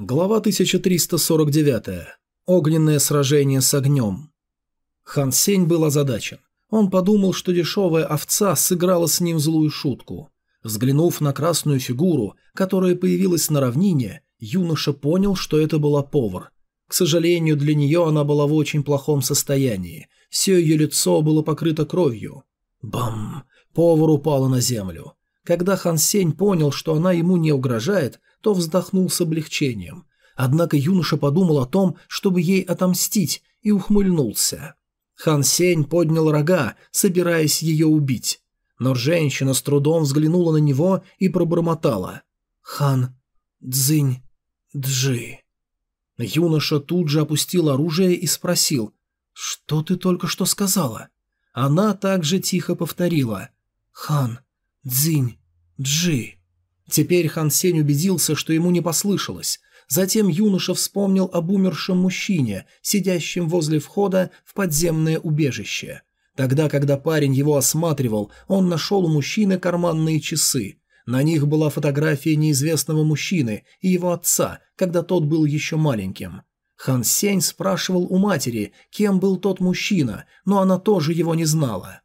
Глава 1349. Огненное сражение с огнем. Хан Сень был озадачен. Он подумал, что дешевая овца сыграла с ним злую шутку. Взглянув на красную фигуру, которая появилась на равнине, юноша понял, что это была повар. К сожалению, для нее она была в очень плохом состоянии. Все ее лицо было покрыто кровью. Бам! Повар упала на землю. Когда Хан Сень понял, что она ему не угрожает, то вздохнул с облегчением. Однако юноша подумал о том, чтобы ей отомстить, и ухмыльнулся. Хан Сень поднял рога, собираясь ее убить. Но женщина с трудом взглянула на него и пробормотала. «Хан Цзинь Джи». Юноша тут же опустил оружие и спросил. «Что ты только что сказала?» Она также тихо повторила. «Хан Цзинь Джи». Теперь Хан Сень убедился, что ему не послышалось. Затем юноша вспомнил об умершем мужчине, сидящем возле входа в подземное убежище. Тогда, когда парень его осматривал, он нашел у мужчины карманные часы. На них была фотография неизвестного мужчины и его отца, когда тот был еще маленьким. Хан Сень спрашивал у матери, кем был тот мужчина, но она тоже его не знала.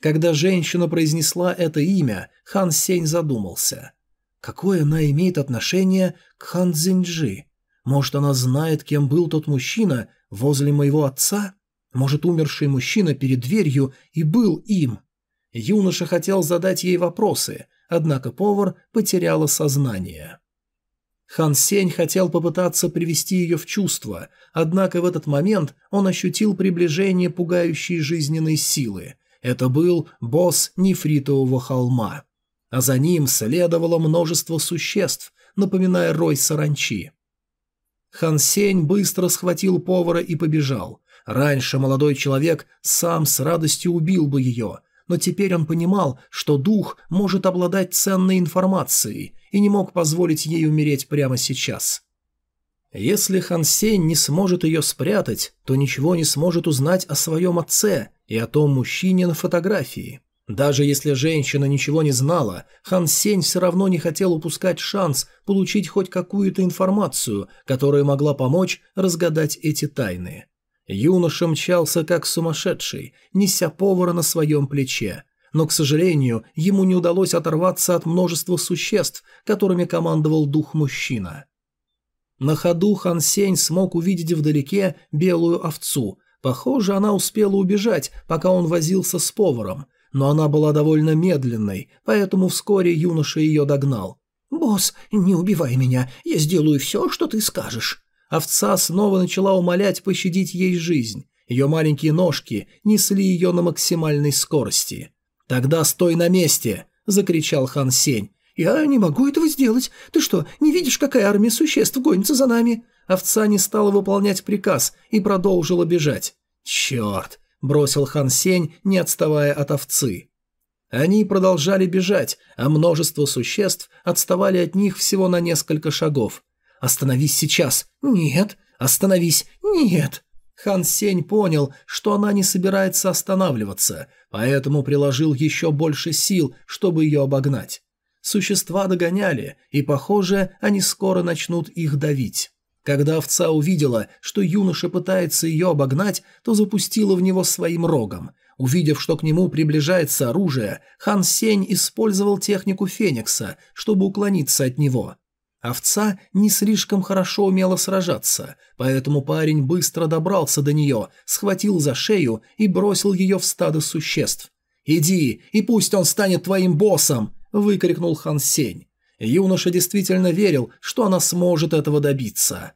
Когда женщина произнесла это имя, Хан Сень задумался. Какое она имеет отношение к Хан Цзиньджи? Может, она знает, кем был тот мужчина возле моего отца? Может, умерший мужчина перед дверью и был им? Юноша хотел задать ей вопросы, однако повар потеряла сознание. Хан Сень хотел попытаться привести ее в чувство, однако в этот момент он ощутил приближение пугающей жизненной силы. Это был босс нефритового холма а за ним следовало множество существ, напоминая рой саранчи. Хан Сень быстро схватил повара и побежал. Раньше молодой человек сам с радостью убил бы ее, но теперь он понимал, что дух может обладать ценной информацией и не мог позволить ей умереть прямо сейчас. Если Хан Сень не сможет ее спрятать, то ничего не сможет узнать о своем отце и о том мужчине на фотографии. Даже если женщина ничего не знала, Хан Сень все равно не хотел упускать шанс получить хоть какую-то информацию, которая могла помочь разгадать эти тайны. Юноша мчался как сумасшедший, неся повара на своем плече. Но, к сожалению, ему не удалось оторваться от множества существ, которыми командовал дух-мужчина. На ходу Хан Сень смог увидеть вдалеке белую овцу. Похоже, она успела убежать, пока он возился с поваром – но она была довольно медленной, поэтому вскоре юноша ее догнал. «Босс, не убивай меня, я сделаю все, что ты скажешь». Овца снова начала умолять пощадить ей жизнь. Ее маленькие ножки несли ее на максимальной скорости. «Тогда стой на месте!» – закричал Хан Сень. «Я не могу этого сделать. Ты что, не видишь, какая армия существ гонится за нами?» Овца не стала выполнять приказ и продолжила бежать. «Черт! – бросил Хан Сень, не отставая от овцы. Они продолжали бежать, а множество существ отставали от них всего на несколько шагов. «Остановись сейчас!» «Нет!» «Остановись!» «Нет!» Хан Сень понял, что она не собирается останавливаться, поэтому приложил еще больше сил, чтобы ее обогнать. Существа догоняли, и, похоже, они скоро начнут их давить. Когда овца увидела, что юноша пытается ее обогнать, то запустила в него своим рогом. Увидев, что к нему приближается оружие, Хан Сень использовал технику Феникса, чтобы уклониться от него. Овца не слишком хорошо умела сражаться, поэтому парень быстро добрался до нее, схватил за шею и бросил ее в стадо существ. «Иди, и пусть он станет твоим боссом!» – выкрикнул Хан Сень. Юноша действительно верил, что она сможет этого добиться.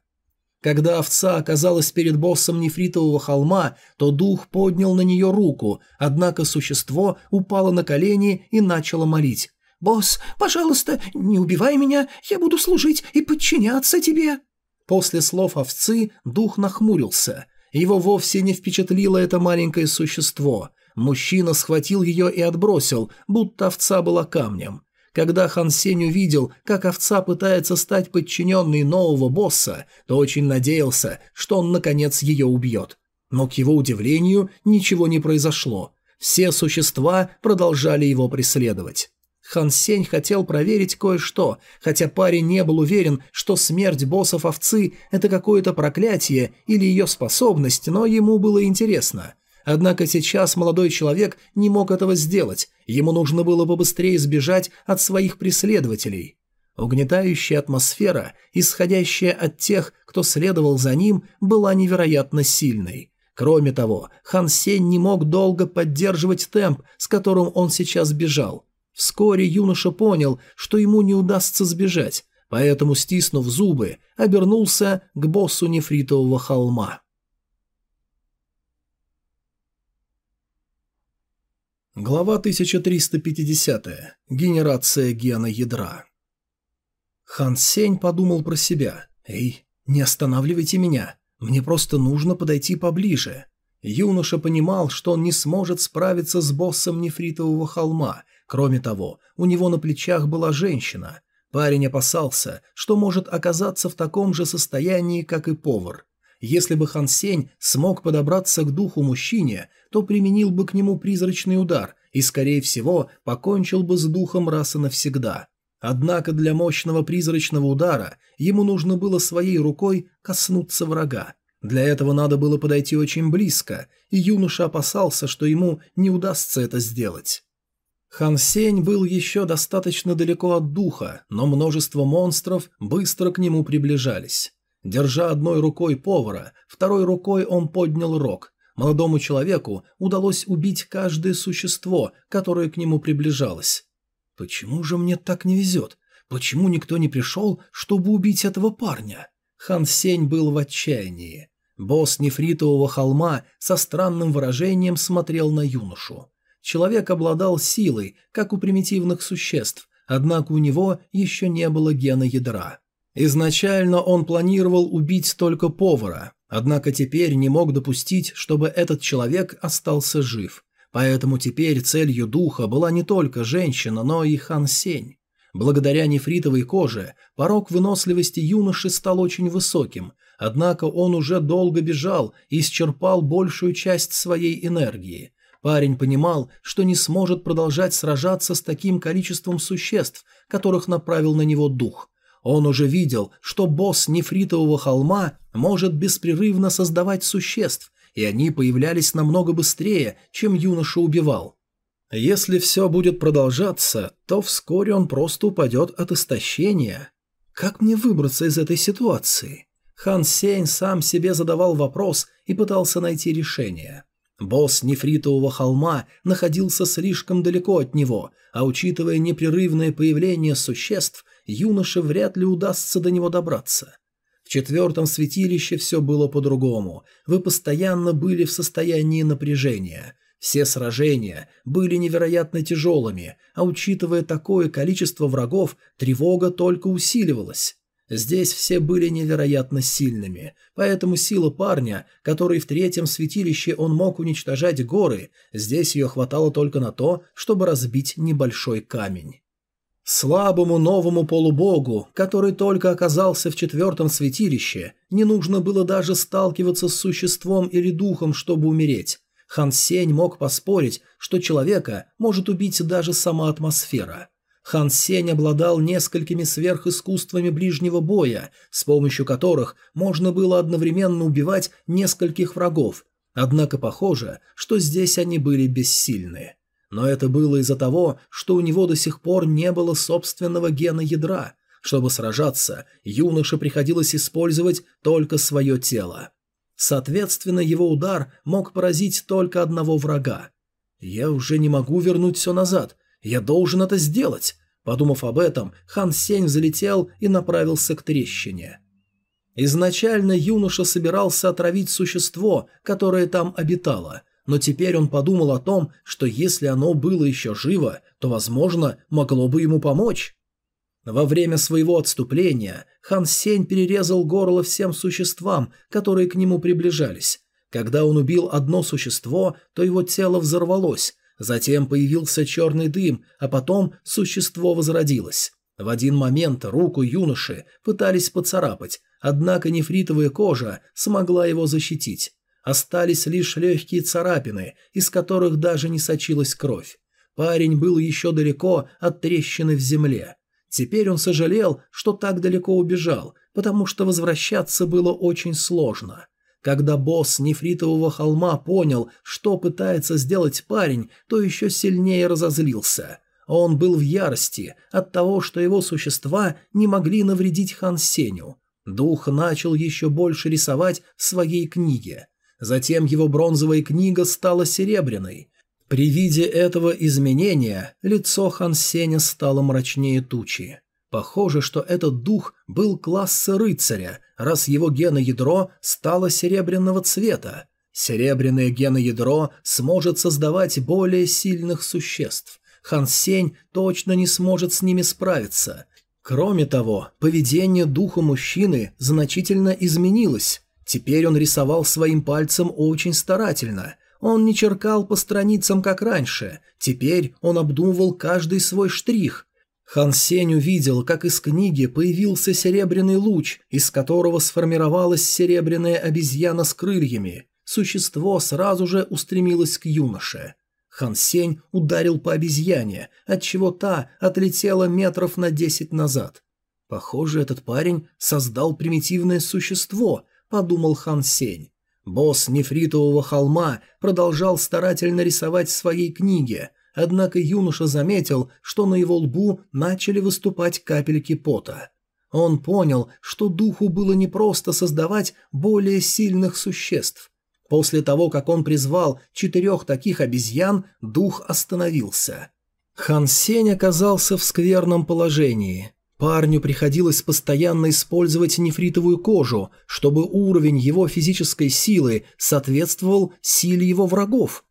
Когда овца оказалась перед боссом нефритового холма, то дух поднял на нее руку, однако существо упало на колени и начало молить. «Босс, пожалуйста, не убивай меня, я буду служить и подчиняться тебе». После слов овцы дух нахмурился. Его вовсе не впечатлило это маленькое существо. Мужчина схватил ее и отбросил, будто овца была камнем. Когда Хан Сень увидел, как овца пытается стать подчиненной нового босса, то очень надеялся, что он наконец ее убьет. Но к его удивлению ничего не произошло. Все существа продолжали его преследовать. Хан Сень хотел проверить кое-что, хотя парень не был уверен, что смерть боссов овцы – это какое-то проклятие или ее способность, но ему было интересно. Однако сейчас молодой человек не мог этого сделать, ему нужно было побыстрее сбежать от своих преследователей. Угнетающая атмосфера, исходящая от тех, кто следовал за ним, была невероятно сильной. Кроме того, Хан Сень не мог долго поддерживать темп, с которым он сейчас бежал. Вскоре юноша понял, что ему не удастся сбежать, поэтому, стиснув зубы, обернулся к боссу нефритового холма. Глава 1350. Генерация гена ядра. Хан Сень подумал про себя. «Эй, не останавливайте меня. Мне просто нужно подойти поближе». Юноша понимал, что он не сможет справиться с боссом нефритового холма. Кроме того, у него на плечах была женщина. Парень опасался, что может оказаться в таком же состоянии, как и повар. Если бы Хан Сень смог подобраться к духу мужчине, то применил бы к нему призрачный удар и, скорее всего, покончил бы с духом раз и навсегда. Однако для мощного призрачного удара ему нужно было своей рукой коснуться врага. Для этого надо было подойти очень близко, и юноша опасался, что ему не удастся это сделать. Хан Сень был еще достаточно далеко от духа, но множество монстров быстро к нему приближались. Держа одной рукой повара, второй рукой он поднял рог. Молодому человеку удалось убить каждое существо, которое к нему приближалось. Почему же мне так не везет? Почему никто не пришел, чтобы убить этого парня? Хан Сень был в отчаянии. Босс нефритового холма со странным выражением смотрел на юношу. Человек обладал силой, как у примитивных существ, однако у него еще не было гена ядра. Изначально он планировал убить только повара, однако теперь не мог допустить, чтобы этот человек остался жив. Поэтому теперь целью духа была не только женщина, но и Хан Сень. Благодаря нефритовой коже порог выносливости юноши стал очень высоким, однако он уже долго бежал и исчерпал большую часть своей энергии. Парень понимал, что не сможет продолжать сражаться с таким количеством существ, которых направил на него дух. Он уже видел, что босс нефритового холма может беспрерывно создавать существ, и они появлялись намного быстрее, чем юноша убивал. Если все будет продолжаться, то вскоре он просто упадет от истощения. Как мне выбраться из этой ситуации? Хан Сень сам себе задавал вопрос и пытался найти решение. Босс нефритового холма находился слишком далеко от него, а учитывая непрерывное появление существ, юноше вряд ли удастся до него добраться четвертом святилище все было по-другому. Вы постоянно были в состоянии напряжения. Все сражения были невероятно тяжелыми, а учитывая такое количество врагов, тревога только усиливалась. Здесь все были невероятно сильными, поэтому сила парня, который в третьем святилище он мог уничтожать горы, здесь ее хватало только на то, чтобы разбить небольшой камень. Слабому новому полубогу, который только оказался в четвертом святилище, не нужно было даже сталкиваться с существом или духом, чтобы умереть. Хан Сень мог поспорить, что человека может убить даже сама атмосфера. Хан Сень обладал несколькими сверхискусствами ближнего боя, с помощью которых можно было одновременно убивать нескольких врагов, однако похоже, что здесь они были бессильны. Но это было из-за того, что у него до сих пор не было собственного гена ядра. Чтобы сражаться, юноше приходилось использовать только свое тело. Соответственно, его удар мог поразить только одного врага. «Я уже не могу вернуть все назад. Я должен это сделать!» Подумав об этом, Хан Сень залетел и направился к трещине. Изначально юноша собирался отравить существо, которое там обитало, но теперь он подумал о том, что если оно было еще живо, то, возможно, могло бы ему помочь. Во время своего отступления Хан Сень перерезал горло всем существам, которые к нему приближались. Когда он убил одно существо, то его тело взорвалось, затем появился черный дым, а потом существо возродилось. В один момент руку юноши пытались поцарапать, однако нефритовая кожа смогла его защитить. Остались лишь легкие царапины, из которых даже не сочилась кровь. Парень был еще далеко от трещины в земле. Теперь он сожалел, что так далеко убежал, потому что возвращаться было очень сложно. Когда босс нефритового холма понял, что пытается сделать парень, то еще сильнее разозлился. Он был в ярости от того, что его существа не могли навредить Хан Сеню. Дух начал еще больше рисовать в своей книге. Затем его бронзовая книга стала серебряной. При виде этого изменения лицо Хан Сеня стало мрачнее тучи. Похоже, что этот дух был класса рыцаря, раз его геноядро стало серебряного цвета. Серебряное геноядро сможет создавать более сильных существ. Хан Сень точно не сможет с ними справиться. Кроме того, поведение духа мужчины значительно изменилось. Теперь он рисовал своим пальцем очень старательно. Он не черкал по страницам, как раньше. Теперь он обдумывал каждый свой штрих, Хан Сень увидел, как из книги появился серебряный луч, из которого сформировалась серебряная обезьяна с крыльями. Существо сразу же устремилось к юноше. Хан Сень ударил по обезьяне, отчего та отлетела метров на десять назад. «Похоже, этот парень создал примитивное существо», — подумал Хан Сень. Босс нефритового холма продолжал старательно рисовать в своей книге, однако юноша заметил, что на его лбу начали выступать капельки пота. Он понял, что духу было непросто создавать более сильных существ. После того, как он призвал четырех таких обезьян, дух остановился. Хан Сень оказался в скверном положении. Парню приходилось постоянно использовать нефритовую кожу, чтобы уровень его физической силы соответствовал силе его врагов –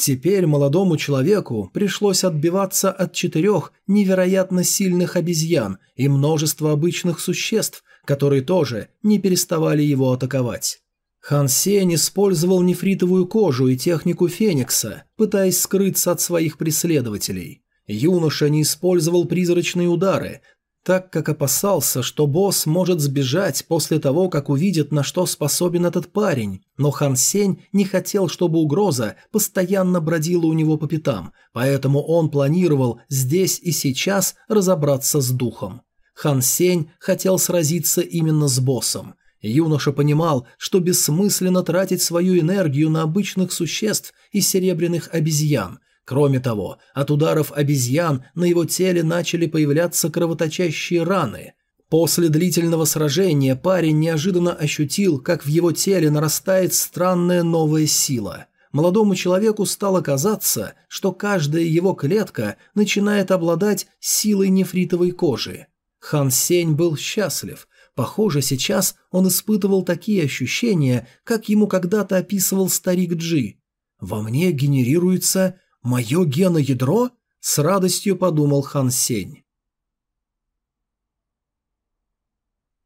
Теперь молодому человеку пришлось отбиваться от четырех невероятно сильных обезьян и множества обычных существ, которые тоже не переставали его атаковать. Хан Сень использовал нефритовую кожу и технику Феникса, пытаясь скрыться от своих преследователей. Юноша не использовал призрачные удары, так как опасался, что босс может сбежать после того, как увидит, на что способен этот парень, но Хан Сень не хотел, чтобы угроза постоянно бродила у него по пятам, поэтому он планировал здесь и сейчас разобраться с духом. Хан Сень хотел сразиться именно с боссом. Юноша понимал, что бессмысленно тратить свою энергию на обычных существ и серебряных обезьян – Кроме того, от ударов обезьян на его теле начали появляться кровоточащие раны. После длительного сражения парень неожиданно ощутил, как в его теле нарастает странная новая сила. Молодому человеку стало казаться, что каждая его клетка начинает обладать силой нефритовой кожи. Хан Сень был счастлив. Похоже, сейчас он испытывал такие ощущения, как ему когда-то описывал старик Джи. «Во мне генерируется «Мое геноядро?» – с радостью подумал Хан Сень.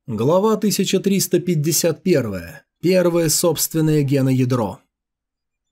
Глава 1351. Первое собственное геноядро.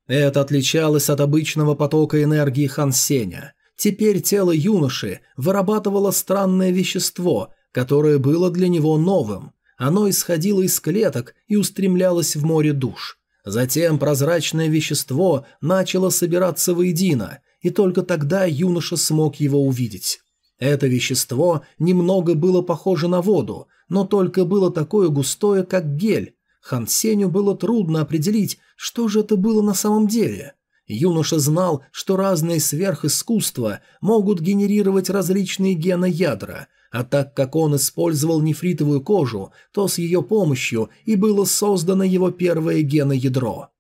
Это отличалось от обычного потока энергии Хан Сеня. Теперь тело юноши вырабатывало странное вещество, которое было для него новым. Оно исходило из клеток и устремлялось в море душ – Затем прозрачное вещество начало собираться воедино, и только тогда юноша смог его увидеть. Это вещество немного было похоже на воду, но только было такое густое, как гель. Хан Сеню было трудно определить, что же это было на самом деле. Юноша знал, что разные сверхискусства могут генерировать различные геноядра – а так как он использовал нефритовую кожу, то с ее помощью и было создано его первое геноядро.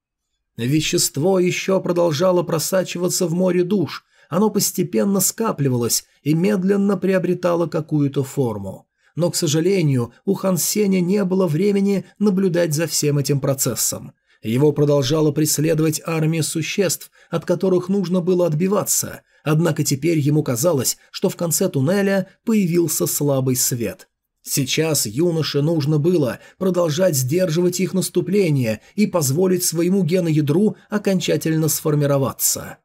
Вещество еще продолжало просачиваться в море душ, оно постепенно скапливалось и медленно приобретало какую-то форму. Но, к сожалению, у Хан Сеня не было времени наблюдать за всем этим процессом. Его продолжала преследовать армия существ, от которых нужно было отбиваться, Однако теперь ему казалось, что в конце туннеля появился слабый свет. Сейчас юноше нужно было продолжать сдерживать их наступление и позволить своему геноядру окончательно сформироваться.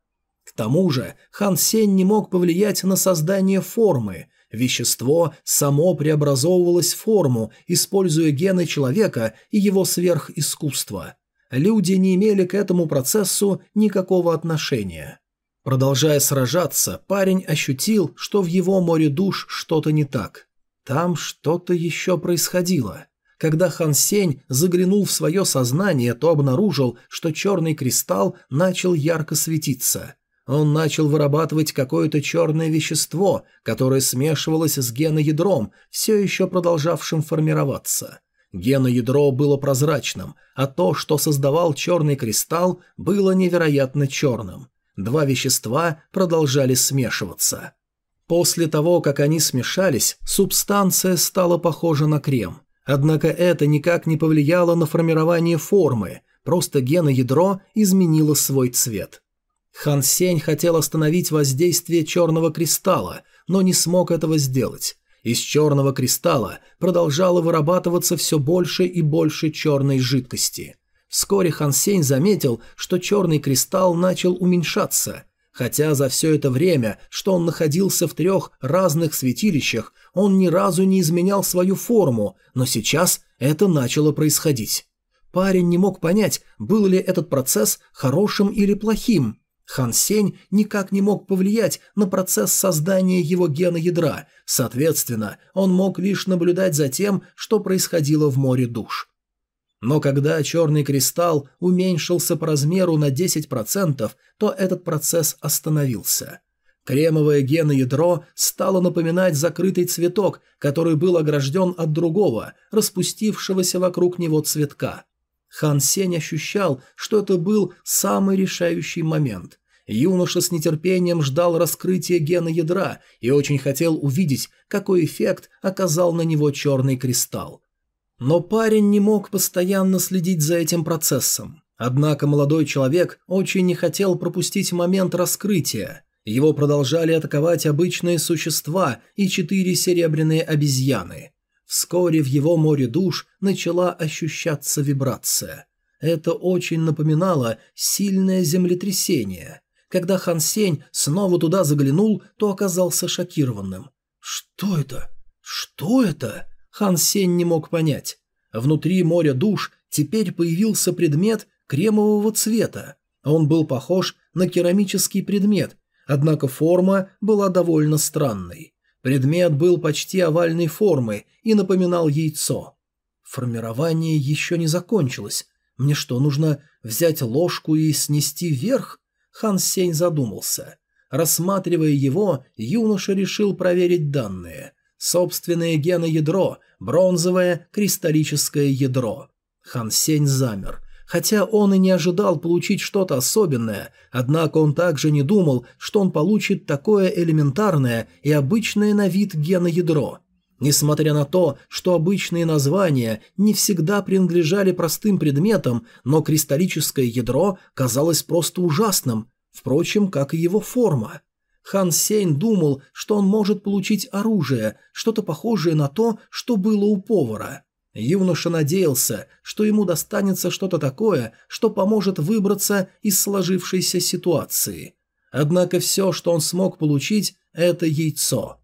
К тому же Хан Сень не мог повлиять на создание формы. Вещество само преобразовывалось в форму, используя гены человека и его сверхискусство. Люди не имели к этому процессу никакого отношения. Продолжая сражаться, парень ощутил, что в его море душ что-то не так. Там что-то еще происходило. Когда Хан Сень заглянул в свое сознание, то обнаружил, что черный кристалл начал ярко светиться. Он начал вырабатывать какое-то черное вещество, которое смешивалось с геноядром, все еще продолжавшим формироваться. Геноядро было прозрачным, а то, что создавал черный кристалл, было невероятно черным. Два вещества продолжали смешиваться. После того, как они смешались, субстанция стала похожа на крем. Однако это никак не повлияло на формирование формы, просто геноядро изменило свой цвет. Хан Сень хотел остановить воздействие черного кристалла, но не смог этого сделать. Из черного кристалла продолжало вырабатываться все больше и больше черной жидкости. Вскоре Хан Сень заметил, что черный кристалл начал уменьшаться. Хотя за все это время, что он находился в трех разных святилищах, он ни разу не изменял свою форму, но сейчас это начало происходить. Парень не мог понять, был ли этот процесс хорошим или плохим. Хан Сень никак не мог повлиять на процесс создания его гена ядра, соответственно, он мог лишь наблюдать за тем, что происходило в море душ. Но когда черный кристалл уменьшился по размеру на 10%, то этот процесс остановился. Кремовое геноядро стало напоминать закрытый цветок, который был огражден от другого, распустившегося вокруг него цветка. Хан Сень ощущал, что это был самый решающий момент. Юноша с нетерпением ждал раскрытия гена ядра и очень хотел увидеть, какой эффект оказал на него черный кристалл. Но парень не мог постоянно следить за этим процессом. Однако молодой человек очень не хотел пропустить момент раскрытия. Его продолжали атаковать обычные существа и четыре серебряные обезьяны. Вскоре в его море душ начала ощущаться вибрация. Это очень напоминало сильное землетрясение. Когда Хан Сень снова туда заглянул, то оказался шокированным. «Что это? Что это?» Хан Сень не мог понять. Внутри моря душ теперь появился предмет кремового цвета. Он был похож на керамический предмет, однако форма была довольно странной. Предмет был почти овальной формы и напоминал яйцо. Формирование еще не закончилось. Мне что, нужно взять ложку и снести вверх? Хан Сень задумался. Рассматривая его, юноша решил проверить данные. Собственное геноядро, бронзовое кристаллическое ядро. Хан Сень замер. Хотя он и не ожидал получить что-то особенное, однако он также не думал, что он получит такое элементарное и обычное на вид геноядро. Несмотря на то, что обычные названия не всегда принадлежали простым предметам, но кристаллическое ядро казалось просто ужасным, впрочем, как и его форма. Хан Сень думал, что он может получить оружие, что-то похожее на то, что было у повара. Юноша надеялся, что ему достанется что-то такое, что поможет выбраться из сложившейся ситуации. Однако все, что он смог получить, это яйцо.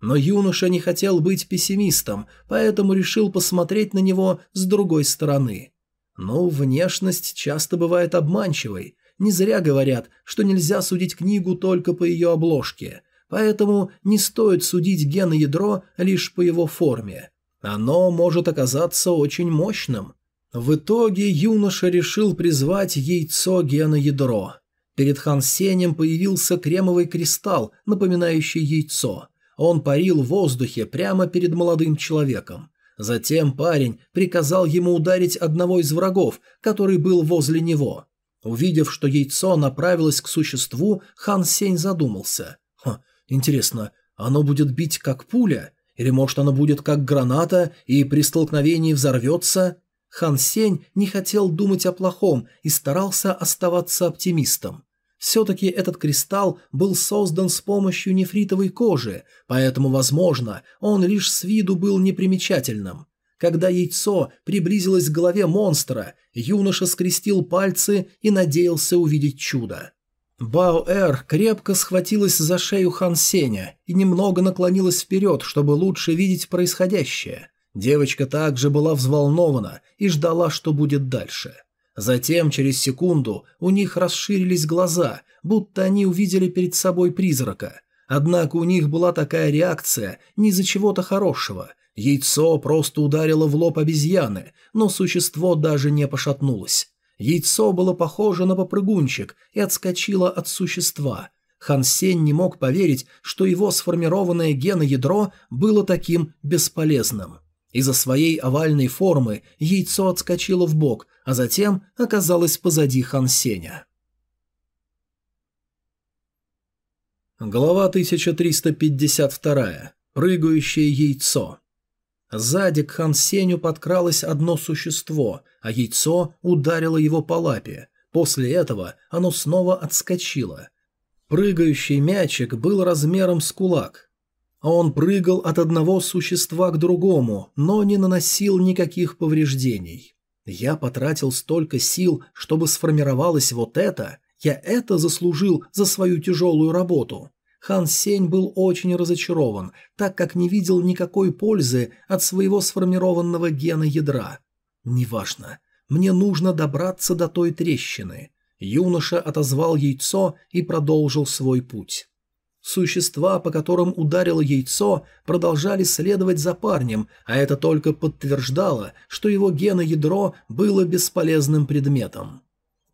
Но юноша не хотел быть пессимистом, поэтому решил посмотреть на него с другой стороны. Ну, внешность часто бывает обманчивой, не зря говорят, что нельзя судить книгу только по ее обложке, поэтому не стоит судить геноядро лишь по его форме. Оно может оказаться очень мощным. В итоге юноша решил призвать яйцо геноядро. Перед Хан Сенем появился кремовый кристалл, напоминающий яйцо. Он парил в воздухе прямо перед молодым человеком. Затем парень приказал ему ударить одного из врагов, который был возле него. Увидев, что яйцо направилось к существу, Хан Сень задумался. Ха, интересно, оно будет бить как пуля? Или может оно будет как граната и при столкновении взорвется? Хан Сень не хотел думать о плохом и старался оставаться оптимистом. Все-таки этот кристалл был создан с помощью нефритовой кожи, поэтому, возможно, он лишь с виду был непримечательным. Когда яйцо приблизилось к голове монстра, юноша скрестил пальцы и надеялся увидеть чудо. Бао-Эр крепко схватилась за шею Хан Сеня и немного наклонилась вперед, чтобы лучше видеть происходящее. Девочка также была взволнована и ждала, что будет дальше. Затем, через секунду, у них расширились глаза, будто они увидели перед собой призрака. Однако у них была такая реакция не из-за чего-то хорошего. Яйцо просто ударило в лоб обезьяны, но существо даже не пошатнулось. Яйцо было похоже на попрыгунчик и отскочило от существа. Хан Сень не мог поверить, что его сформированное геноядро было таким бесполезным. Из-за своей овальной формы яйцо отскочило в бок, а затем оказалось позади Хан Сеня. Глава 1352. Прыгающее яйцо. Сзади к Хан Сеню подкралось одно существо, а яйцо ударило его по лапе. После этого оно снова отскочило. Прыгающий мячик был размером с кулак. Он прыгал от одного существа к другому, но не наносил никаких повреждений. Я потратил столько сил, чтобы сформировалось вот это. Я это заслужил за свою тяжелую работу. Хан Сень был очень разочарован, так как не видел никакой пользы от своего сформированного гена ядра. «Неважно. Мне нужно добраться до той трещины». Юноша отозвал яйцо и продолжил свой путь. Существа, по которым ударило яйцо, продолжали следовать за парнем, а это только подтверждало, что его геноядро было бесполезным предметом.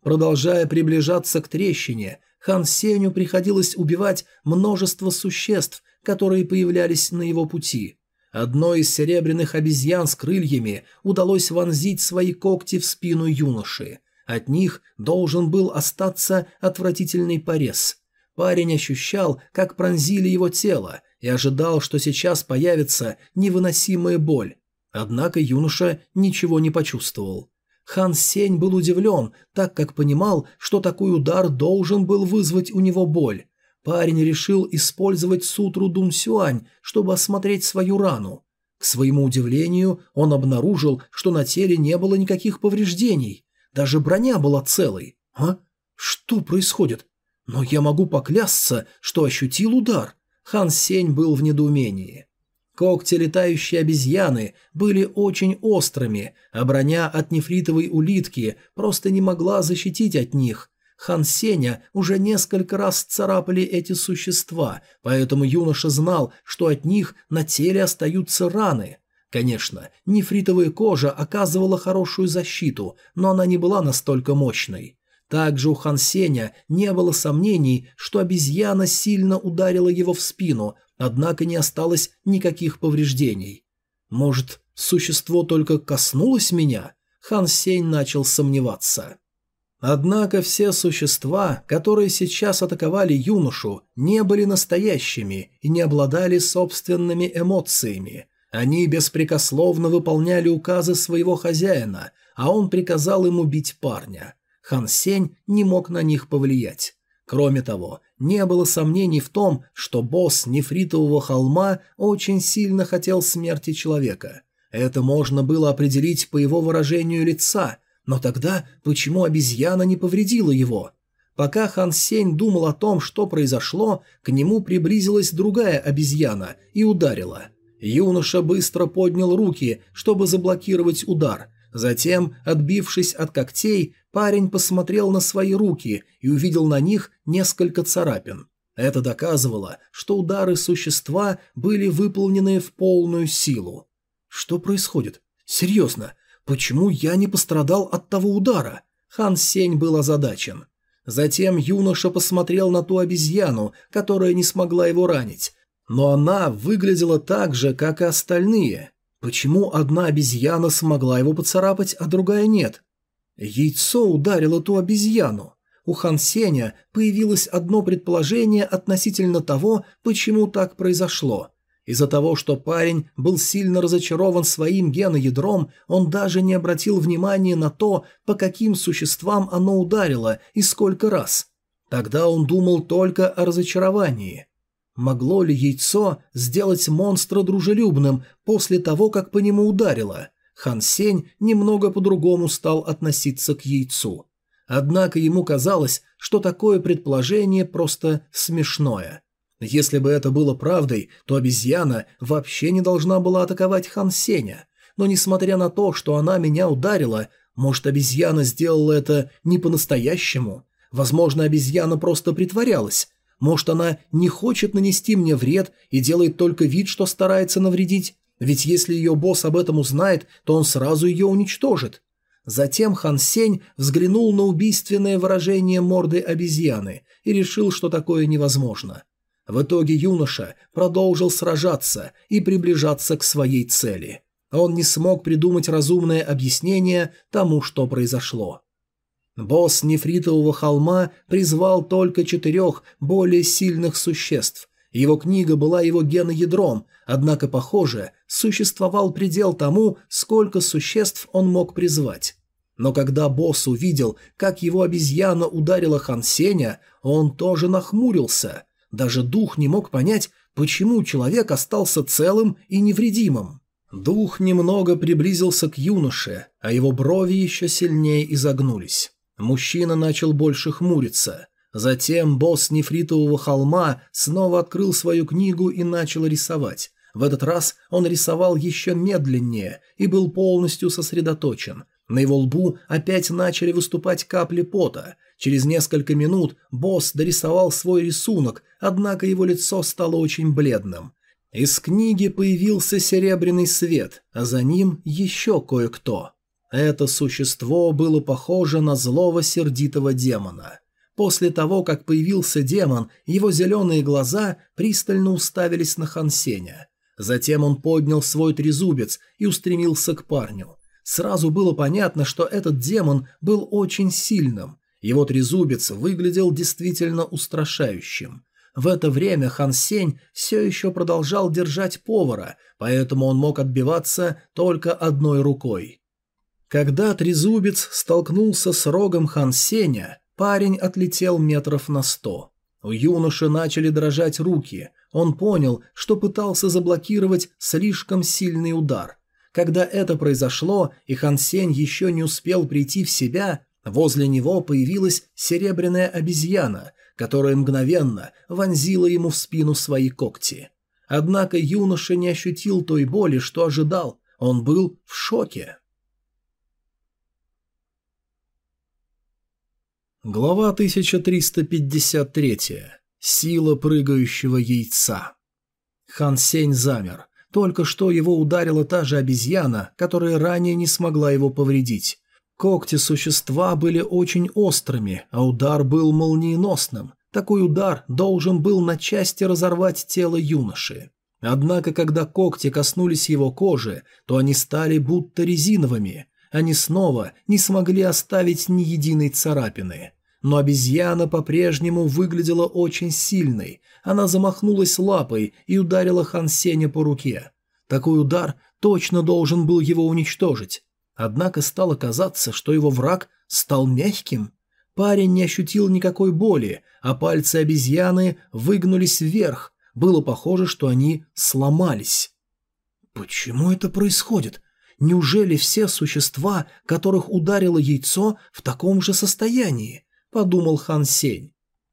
Продолжая приближаться к трещине, Хан Сеню приходилось убивать множество существ, которые появлялись на его пути. Одной из серебряных обезьян с крыльями удалось вонзить свои когти в спину юноши. От них должен был остаться отвратительный порез. Парень ощущал, как пронзили его тело, и ожидал, что сейчас появится невыносимая боль. Однако юноша ничего не почувствовал. Хан Сень был удивлен, так как понимал, что такой удар должен был вызвать у него боль. Парень решил использовать сутру Дун Сюань, чтобы осмотреть свою рану. К своему удивлению, он обнаружил, что на теле не было никаких повреждений. Даже броня была целой. А? Что происходит? Но я могу поклясться, что ощутил удар. Хан Сень был в недоумении. Когти летающей обезьяны были очень острыми, а броня от нефритовой улитки просто не могла защитить от них. Хан Сеня уже несколько раз царапали эти существа, поэтому юноша знал, что от них на теле остаются раны. Конечно, нефритовая кожа оказывала хорошую защиту, но она не была настолько мощной. Также у Хан Сеня не было сомнений, что обезьяна сильно ударила его в спину, однако не осталось никаких повреждений. Может, существо только коснулось меня? Хан Сень начал сомневаться. Однако все существа, которые сейчас атаковали юношу, не были настоящими и не обладали собственными эмоциями. Они беспрекословно выполняли указы своего хозяина, а он приказал им убить парня. Хан Сень не мог на них повлиять. Кроме того, не было сомнений в том, что босс нефритового холма очень сильно хотел смерти человека. Это можно было определить по его выражению лица, но тогда почему обезьяна не повредила его? Пока Хан Сень думал о том, что произошло, к нему приблизилась другая обезьяна и ударила. Юноша быстро поднял руки, чтобы заблокировать удар. Затем, отбившись от когтей, Парень посмотрел на свои руки и увидел на них несколько царапин. Это доказывало, что удары существа были выполнены в полную силу. Что происходит? Серьезно, почему я не пострадал от того удара? Хан Сень был озадачен. Затем юноша посмотрел на ту обезьяну, которая не смогла его ранить. Но она выглядела так же, как и остальные. Почему одна обезьяна смогла его поцарапать, а другая нет? Яйцо ударило ту обезьяну. У Хан Сеня появилось одно предположение относительно того, почему так произошло. Из-за того, что парень был сильно разочарован своим геноядром, он даже не обратил внимания на то, по каким существам оно ударило и сколько раз. Тогда он думал только о разочаровании. Могло ли яйцо сделать монстра дружелюбным после того, как по нему ударило? Хан Сень немного по-другому стал относиться к яйцу. Однако ему казалось, что такое предположение просто смешное. Если бы это было правдой, то обезьяна вообще не должна была атаковать Хан Сеня. Но несмотря на то, что она меня ударила, Может, обезьяна сделала это не по-настоящему? Возможно, обезьяна просто притворялась. Может, она не хочет нанести мне вред и делает только вид, что старается навредить? Ведь если ее босс об этом узнает, то он сразу ее уничтожит. Затем Хан Сень взглянул на убийственное выражение морды обезьяны и решил, что такое невозможно. В итоге юноша продолжил сражаться и приближаться к своей цели. Он не смог придумать разумное объяснение тому, что произошло. Босс нефритового холма призвал только четырех более сильных существ. Его книга была его геноядром, однако, похоже, существовал предел тому, сколько существ он мог призвать. Но когда босс увидел, как его обезьяна ударила Хан Сеня, он тоже нахмурился. Даже дух не мог понять, почему человек остался целым и невредимым. Дух немного приблизился к юноше, а его брови еще сильнее изогнулись. Мужчина начал больше хмуриться. Затем босс нефритового холма снова открыл свою книгу и начал рисовать. В этот раз он рисовал еще медленнее и был полностью сосредоточен. На его лбу опять начали выступать капли пота. Через несколько минут босс дорисовал свой рисунок, однако его лицо стало очень бледным. Из книги появился серебряный свет, а за ним еще кое-кто. Это существо было похоже на злого сердитого демона. После того, как появился демон, его зеленые глаза пристально уставились на Хансеня. Затем он поднял свой трезубец и устремился к парню. Сразу было понятно, что этот демон был очень сильным. Его трезубец выглядел действительно устрашающим. В это время Хан Сень все еще продолжал держать повара, поэтому он мог отбиваться только одной рукой. Когда трезубец столкнулся с рогом Хан Сеня, парень отлетел метров на сто. У юноши начали дрожать руки. Он понял, что пытался заблокировать слишком сильный удар. Когда это произошло, и Хан Сень еще не успел прийти в себя, возле него появилась серебряная обезьяна, которая мгновенно вонзила ему в спину свои когти. Однако юноша не ощутил той боли, что ожидал, он был в шоке. Глава 1353. Сила прыгающего яйца. Хан Сень замер. Только что его ударила та же обезьяна, которая ранее не смогла его повредить. Когти существа были очень острыми, а удар был молниеносным. Такой удар должен был на части разорвать тело юноши. Однако, когда когти коснулись его кожи, то они стали будто резиновыми. Они снова не смогли оставить ни единой царапины. Но обезьяна по-прежнему выглядела очень сильной. Она замахнулась лапой и ударила Хан Сеня по руке. Такой удар точно должен был его уничтожить. Однако стало казаться, что его враг стал мягким. Парень не ощутил никакой боли, а пальцы обезьяны выгнулись вверх. Было похоже, что они сломались. Почему это происходит? Неужели все существа, которых ударило яйцо, в таком же состоянии? Подумал Хан Сень.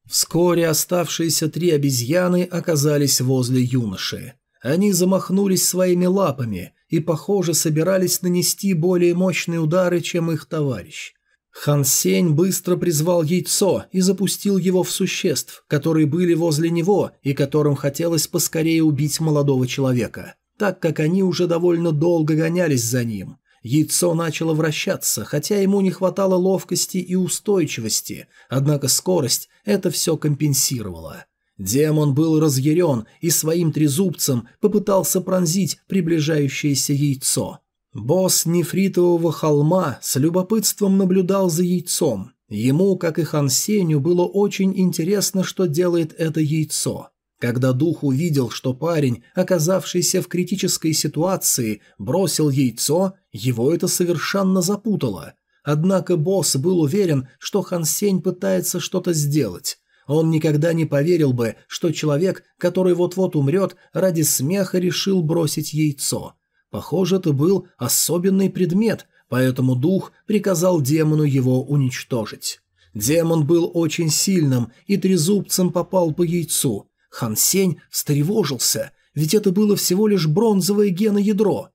Вскоре оставшиеся три обезьяны оказались возле юноши. Они замахнулись своими лапами и, похоже, собирались нанести более мощные удары, чем их товарищ. Хан Сень быстро призвал яйцо и запустил его в существ, которые были возле него и которым хотелось поскорее убить молодого человека, так как они уже довольно долго гонялись за ним. Яйцо начало вращаться, хотя ему не хватало ловкости и устойчивости, однако скорость это все компенсировала. Демон был разъярен и своим трезубцем попытался пронзить приближающееся яйцо. Босс нефритового холма с любопытством наблюдал за яйцом. Ему, как и Хан Сеню, было очень интересно, что делает это яйцо. Когда дух увидел, что парень, оказавшийся в критической ситуации, бросил яйцо, его это совершенно запутало. Однако босс был уверен, что Хан Сень пытается что-то сделать. Он никогда не поверил бы, что человек, который вот-вот умрет, ради смеха решил бросить яйцо. Похоже, это был особенный предмет, поэтому дух приказал демону его уничтожить. Демон был очень сильным и трезубцем попал по яйцу. Хан Сень встревожился, ведь это было всего лишь бронзовое геноядро.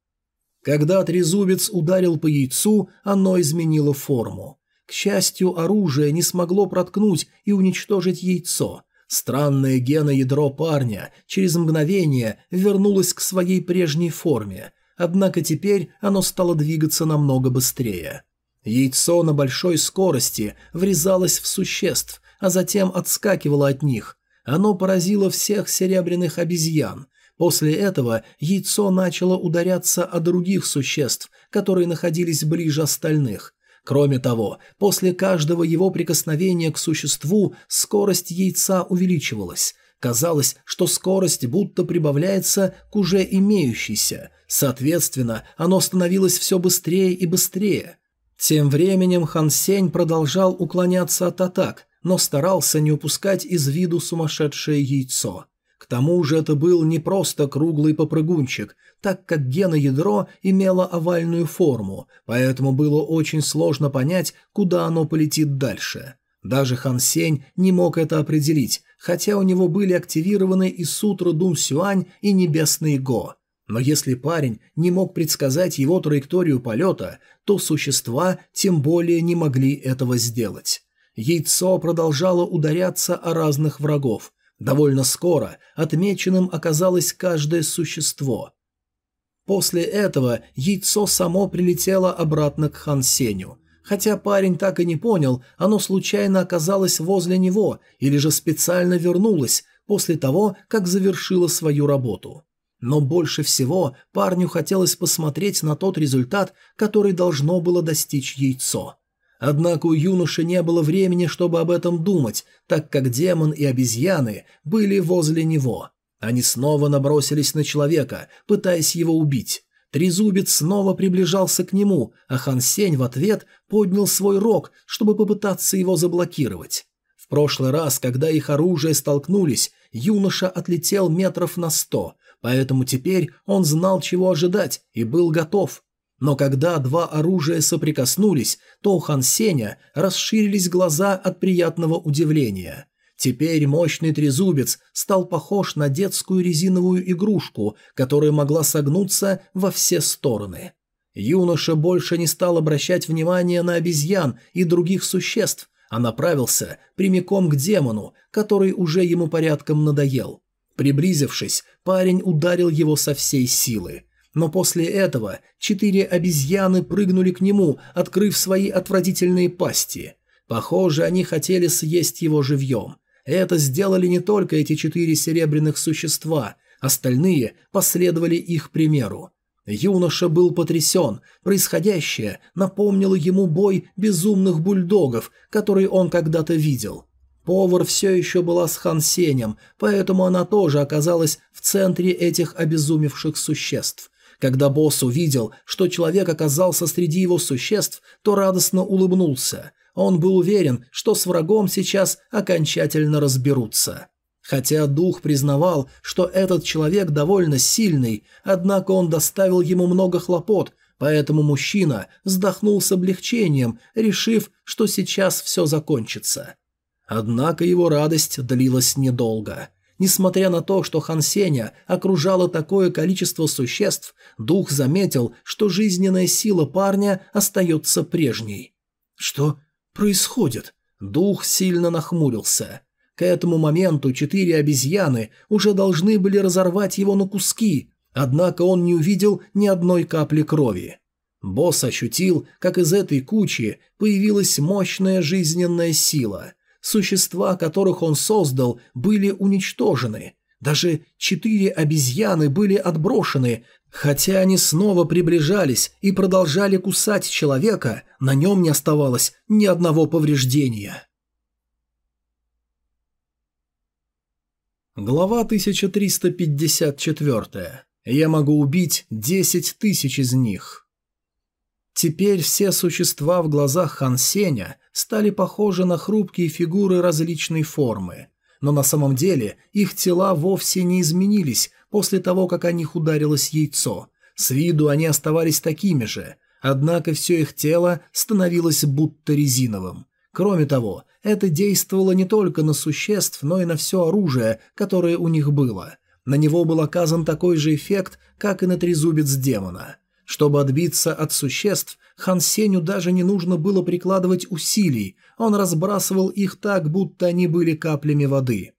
Когда трезубец ударил по яйцу, оно изменило форму. К счастью, оружие не смогло проткнуть и уничтожить яйцо. Странное геноядро парня через мгновение вернулось к своей прежней форме, однако теперь оно стало двигаться намного быстрее. Яйцо на большой скорости врезалось в существ, а затем отскакивало от них. Оно поразило всех серебряных обезьян. После этого яйцо начало ударяться о других существ, которые находились ближе остальных. Кроме того, после каждого его прикосновения к существу скорость яйца увеличивалась. Казалось, что скорость будто прибавляется к уже имеющейся. Соответственно, оно становилось все быстрее и быстрее. Тем временем Хан Сень продолжал уклоняться от атак, но старался не упускать из виду сумасшедшее яйцо. К тому же это был не просто круглый попрыгунчик, так как геноядро имело овальную форму, поэтому было очень сложно понять, куда оно полетит дальше. Даже Хан Сень не мог это определить, хотя у него были активированы и Сутра Дун Сюань, и Небесный Го. Но если парень не мог предсказать его траекторию полета, то существа тем более не могли этого сделать. Яйцо продолжало ударяться о разных врагов. Довольно скоро отмеченным оказалось каждое существо. После этого яйцо само прилетело обратно к Хан Сеню. Хотя парень так и не понял, оно случайно оказалось возле него или же специально вернулось после того, как завершило свою работу. Но больше всего парню хотелось посмотреть на тот результат, который должно было достичь яйцо. Однако у юноши не было времени, чтобы об этом думать, так как демон и обезьяны были возле него. Они снова набросились на человека, пытаясь его убить. Трезубец снова приближался к нему, а Хан Сень в ответ поднял свой рог, чтобы попытаться его заблокировать. В прошлый раз, когда их оружия столкнулись, юноша отлетел метров на сто, поэтому теперь он знал, чего ожидать, и был готов. Но когда два оружия соприкоснулись, то у Хан Сеня расширились глаза от приятного удивления. Теперь мощный трезубец стал похож на детскую резиновую игрушку, которая могла согнуться во все стороны. Юноша больше не стал обращать внимание на обезьян и других существ, а направился прямиком к демону, который уже ему порядком надоел. Приблизившись, парень ударил его со всей силы. Но после этого четыре обезьяны прыгнули к нему, открыв свои отвратительные пасти. Похоже, они хотели съесть его живьем. Это сделали не только эти четыре серебряных существа, остальные последовали их примеру. Юноша был потрясен, происходящее напомнило ему бой безумных бульдогов, который он когда-то видел. Повар все еще была с Хан Сенем, поэтому она тоже оказалась в центре этих обезумевших существ. Когда босс увидел, что человек оказался среди его существ, то радостно улыбнулся. Он был уверен, что с врагом сейчас окончательно разберутся. Хотя дух признавал, что этот человек довольно сильный, однако он доставил ему много хлопот, поэтому мужчина вздохнул с облегчением, решив, что сейчас все закончится. Однако его радость длилась недолго. Несмотря на то, что Хан Сеня окружало такое количество существ, дух заметил, что жизненная сила парня остается прежней. «Что происходит?» Дух сильно нахмурился. К этому моменту четыре обезьяны уже должны были разорвать его на куски, однако он не увидел ни одной капли крови. Босс ощутил, как из этой кучи появилась мощная жизненная сила – Существа, которых он создал, были уничтожены. Даже четыре обезьяны были отброшены, хотя они снова приближались и продолжали кусать человека, на нем не оставалось ни одного повреждения. Глава 1354. Я могу убить 10 тысяч из них. Теперь все существа в глазах Хан Сеня стали похожи на хрупкие фигуры различной формы. Но на самом деле их тела вовсе не изменились после того, как о них ударилось яйцо. С виду они оставались такими же, однако все их тело становилось будто резиновым. Кроме того, это действовало не только на существ, но и на все оружие, которое у них было. На него был оказан такой же эффект, как и на трезубец демона – Чтобы отбиться от существ, Хан Сеню даже не нужно было прикладывать усилий, он разбрасывал их так, будто они были каплями воды.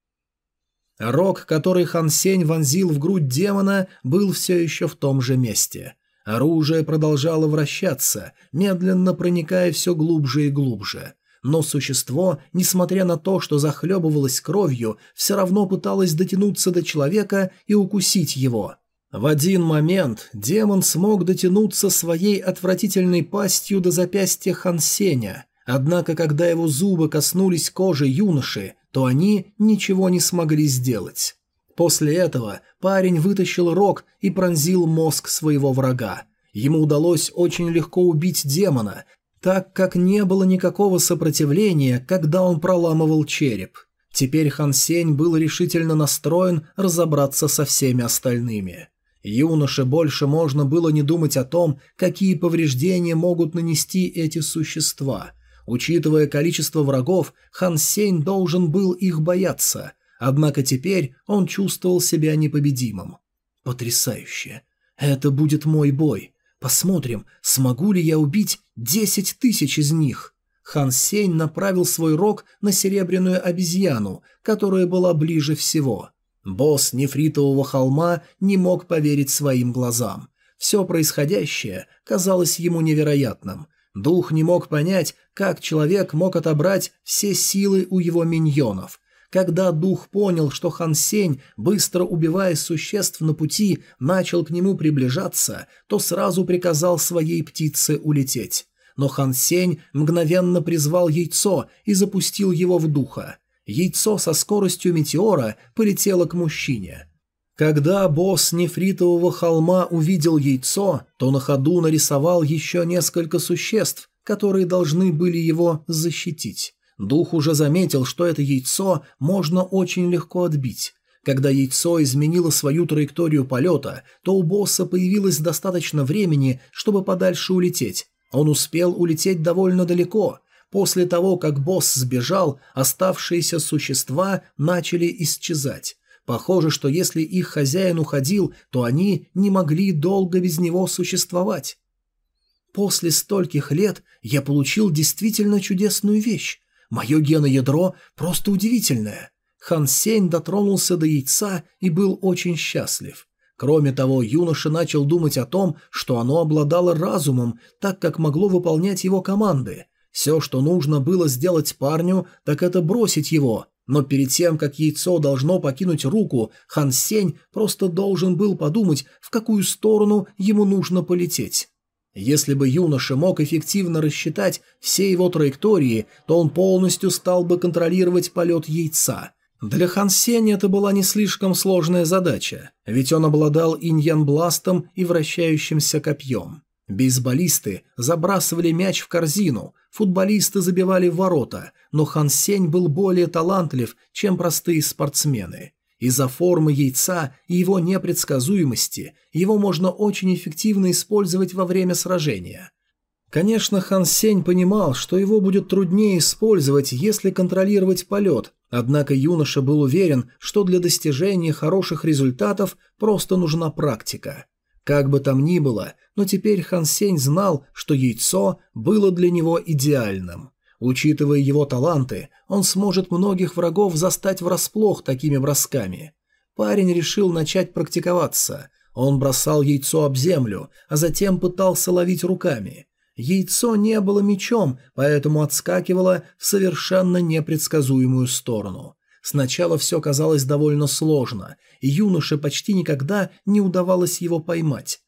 Рог, который Хан Сень вонзил в грудь демона, был все еще в том же месте. Оружие продолжало вращаться, медленно проникая все глубже и глубже. Но существо, несмотря на то, что захлебывалось кровью, все равно пыталось дотянуться до человека и укусить его. В один момент демон смог дотянуться своей отвратительной пастью до запястья Хансеня, однако когда его зубы коснулись кожи юноши, то они ничего не смогли сделать. После этого парень вытащил рог и пронзил мозг своего врага. Ему удалось очень легко убить демона, так как не было никакого сопротивления, когда он проламывал череп. Теперь Хан Сень был решительно настроен разобраться со всеми остальными. Юноше больше можно было не думать о том, какие повреждения могут нанести эти существа. Учитывая количество врагов, Хан Сень должен был их бояться, однако теперь он чувствовал себя непобедимым. Потрясающе. Это будет мой бой. Посмотрим, смогу ли я убить десять тысяч из них. Хан Сень направил свой рог на серебряную обезьяну, которая была ближе всего. Босс нефритового холма не мог поверить своим глазам. Все происходящее казалось ему невероятным. Дух не мог понять, как человек мог отобрать все силы у его миньонов – когда дух понял, что Хан Сень, быстро убивая существ на пути, начал к нему приближаться, то сразу приказал своей птице улететь. Но Хан Сень мгновенно призвал яйцо и запустил его в духа. Яйцо со скоростью метеора полетело к мужчине. Когда босс нефритового холма увидел яйцо, то на ходу нарисовал еще несколько существ, которые должны были его защитить. Дух уже заметил, что это яйцо можно очень легко отбить. Когда яйцо изменило свою траекторию полета, то у босса появилось достаточно времени, чтобы подальше улететь. Он успел улететь довольно далеко. После того, как босс сбежал, оставшиеся существа начали исчезать. Похоже, что если их хозяин уходил, то они не могли долго без него существовать. После стольких лет я получил действительно чудесную вещь. Мое геноядро просто удивительное. Хан Сень дотронулся до яйца и был очень счастлив. Кроме того, юноша начал думать о том, что оно обладало разумом, так как могло выполнять его команды. Все, что нужно было сделать парню, так это бросить его. Но перед тем, как яйцо должно покинуть руку, Хан Сень просто должен был подумать, в какую сторону ему нужно полететь. Если бы юноша мог эффективно рассчитать все его траектории, то он полностью стал бы контролировать полет яйца. Для Хан Сень это была не слишком сложная задача, ведь он обладал иньян-бластом и вращающимся копьем. Бейсболисты забрасывали мяч в корзину, футболисты забивали в ворота, но Хан Сень был более талантлив, чем простые спортсмены. Из-за формы яйца и его непредсказуемости его можно очень эффективно использовать во время сражения. Конечно, Хан Сень понимал, что его будет труднее использовать, если контролировать полет, однако юноша был уверен, что для достижения хороших результатов просто нужна практика. Как бы там ни было, но теперь Хан Сень знал, что яйцо было для него идеальным. Учитывая его таланты, он сможет многих врагов застать врасплох такими бросками. Парень решил начать практиковаться. Он бросал яйцо об землю, а затем пытался ловить руками. Яйцо не было мечом, поэтому отскакивало в совершенно непредсказуемую сторону. Сначала все казалось довольно сложно, и юноше почти никогда не удавалось его поймать.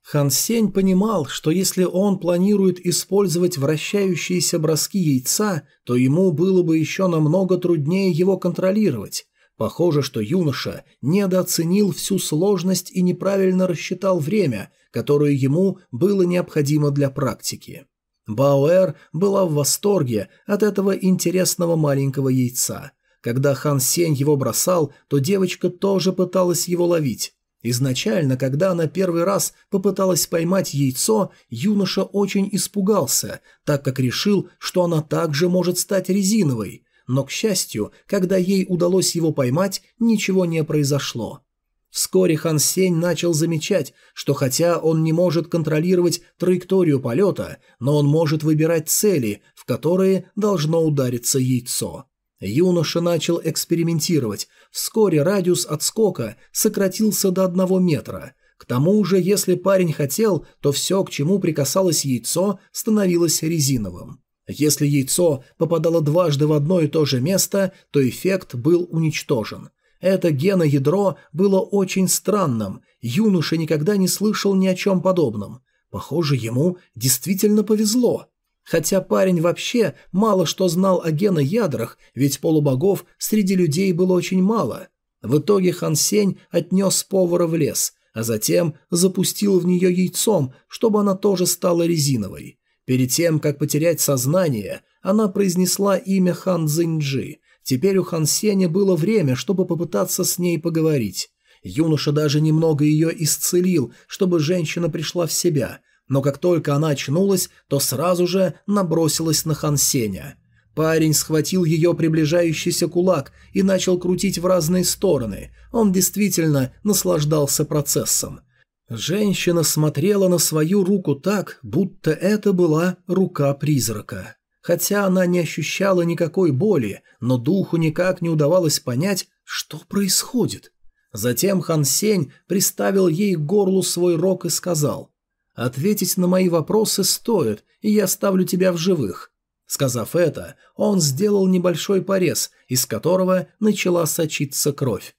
Хан Сень понимал, что если он планирует использовать вращающиеся броски яйца, то ему было бы еще намного труднее его контролировать. Похоже, что юноша недооценил всю сложность и неправильно рассчитал время, которое ему было необходимо для практики. Бауэр была в восторге от этого интересного маленького яйца. Когда Хан Сень его бросал, то девочка тоже пыталась его ловить. Изначально, когда она первый раз попыталась поймать яйцо, юноша очень испугался, так как решил, что она также может стать резиновой. Но, к счастью, когда ей удалось его поймать, ничего не произошло. Вскоре Хан Сень начал замечать, что хотя он не может контролировать траекторию полета, но он может выбирать цели, в которые должно удариться яйцо. Юноша начал экспериментировать. Вскоре радиус отскока сократился до одного метра. К тому же, если парень хотел, то все, к чему прикасалось яйцо, становилось резиновым. Если яйцо попадало дважды в одно и то же место, то эффект был уничтожен. Это геноядро было очень странным, юноша никогда не слышал ни о чем подобном. Похоже, ему действительно повезло. Хотя парень вообще мало что знал о геноядрах, ведь полубогов среди людей было очень мало. В итоге Хан Сень отнес повара в лес, а затем запустил в нее яйцом, чтобы она тоже стала резиновой. Перед тем, как потерять сознание, она произнесла имя Хан Цзиньджи, Теперь у Хан Сеня было время, чтобы попытаться с ней поговорить. Юноша даже немного ее исцелил, чтобы женщина пришла в себя, но как только она очнулась, то сразу же набросилась на Хан Сеня. Парень схватил ее приближающийся кулак и начал крутить в разные стороны. Он действительно наслаждался процессом. Женщина смотрела на свою руку так, будто это была рука призрака. Хотя она не ощущала никакой боли, но духу никак не удавалось понять, что происходит. Затем Хан Сень приставил ей к горлу свой рог и сказал «Ответить на мои вопросы стоит, и я оставлю тебя в живых». Сказав это, он сделал небольшой порез, из которого начала сочиться кровь.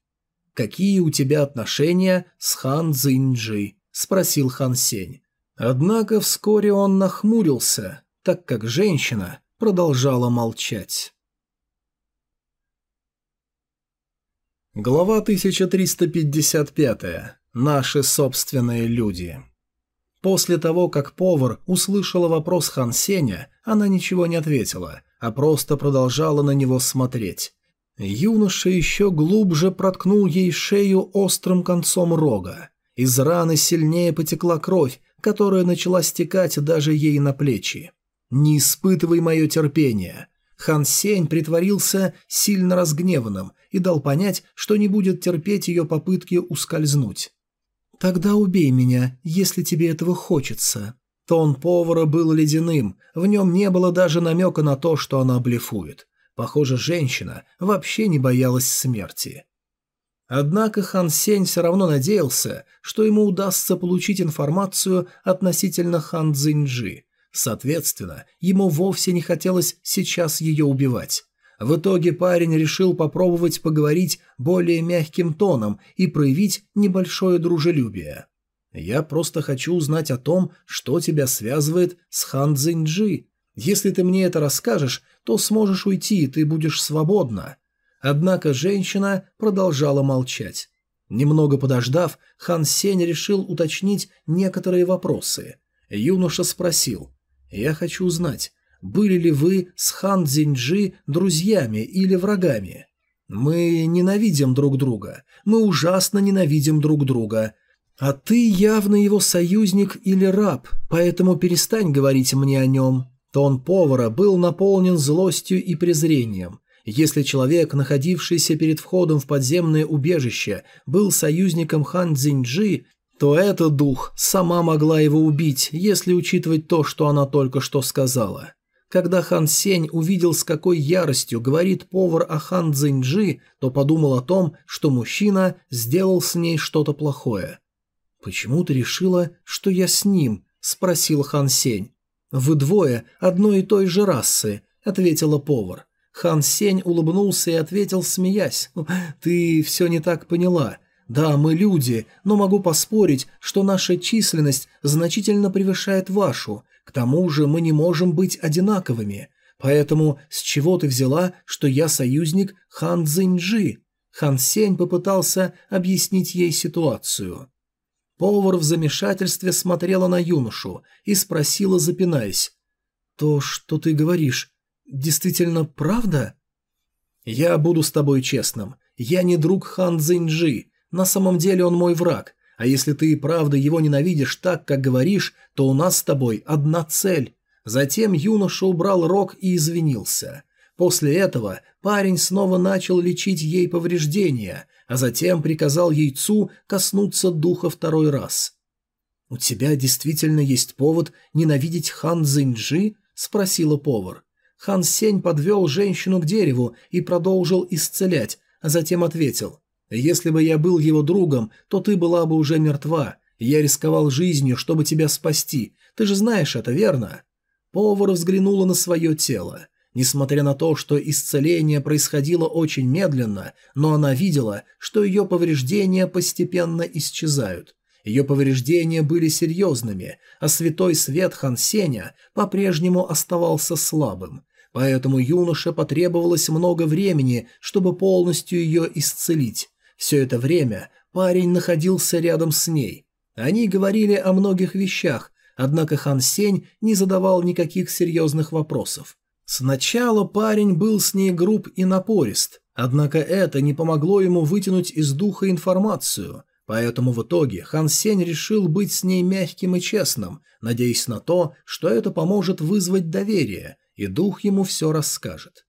«Какие у тебя отношения с Хан Цзиньджи?» – спросил Хан Сень. Однако вскоре он нахмурился, так как женщина продолжала молчать. Глава 1355. Наши собственные люди. После того, как повар услышала вопрос Хан Сеня, она ничего не ответила, а просто продолжала на него смотреть. Юноша еще глубже проткнул ей шею острым концом рога. Из раны сильнее потекла кровь, которая начала стекать даже ей на плечи. «Не испытывай мое терпение». Хан Сень притворился сильно разгневанным и дал понять, что не будет терпеть ее попытки ускользнуть. «Тогда убей меня, если тебе этого хочется». Тон повара был ледяным, в нем не было даже намека на то, что она блефует. Похоже, женщина вообще не боялась смерти. Однако Хан Сень все равно надеялся, что ему удастся получить информацию относительно Хан Цзиньджи, Соответственно, ему вовсе не хотелось сейчас ее убивать. В итоге парень решил попробовать поговорить более мягким тоном и проявить небольшое дружелюбие. «Я просто хочу узнать о том, что тебя связывает с Хан Цзиньджи. Если ты мне это расскажешь, то сможешь уйти, и ты будешь свободна». Однако женщина продолжала молчать. Немного подождав, Хан Сень решил уточнить некоторые вопросы. Юноша спросил, я хочу узнать, были ли вы с Хан Цзиньджи друзьями или врагами? Мы ненавидим друг друга. Мы ужасно ненавидим друг друга. А ты явно его союзник или раб, поэтому перестань говорить мне о нем». Тон повара был наполнен злостью и презрением. Если человек, находившийся перед входом в подземное убежище, был союзником Хан Цзиньджи, то этот дух сама могла его убить, если учитывать то, что она только что сказала. Когда Хан Сень увидел, с какой яростью говорит повар о Хан Цзиньджи, то подумал о том, что мужчина сделал с ней что-то плохое. «Почему ты решила, что я с ним?» – спросил Хан Сень. «Вы двое одной и той же расы», – ответила повар. Хан Сень улыбнулся и ответил, смеясь. «Ты все не так поняла. Да, мы люди, но могу поспорить, что наша численность значительно превышает вашу. К тому же мы не можем быть одинаковыми. Поэтому с чего ты взяла, что я союзник Хан Цзиньджи? Хан Сень попытался объяснить ей ситуацию. Повар в замешательстве смотрела на юношу и спросила, запинаясь. «То, что ты говоришь, действительно правда?» «Я буду с тобой честным. Я не друг Хан Цзиньджи. На самом деле он мой враг, а если ты и правда его ненавидишь так, как говоришь, то у нас с тобой одна цель». Затем юноша убрал рог и извинился. После этого парень снова начал лечить ей повреждения, а затем приказал яйцу коснуться духа второй раз. «У тебя действительно есть повод ненавидеть хан Цзиньджи?» – спросила повар. Хан Сень подвел женщину к дереву и продолжил исцелять, а затем ответил. «Если бы я был его другом, то ты была бы уже мертва. Я рисковал жизнью, чтобы тебя спасти. Ты же знаешь это, верно?» Повар взглянула на свое тело. Несмотря на то, что исцеление происходило очень медленно, но она видела, что ее повреждения постепенно исчезают. Ее повреждения были серьезными, а святой свет Хан Сеня по-прежнему оставался слабым. Поэтому юноше потребовалось много времени, чтобы полностью ее исцелить. Все это время парень находился рядом с ней. Они говорили о многих вещах, однако Хан Сень не задавал никаких серьезных вопросов. Сначала парень был с ней груб и напорист, однако это не помогло ему вытянуть из духа информацию, поэтому в итоге Хан Сень решил быть с ней мягким и честным, надеясь на то, что это поможет вызвать доверие, и дух ему все расскажет.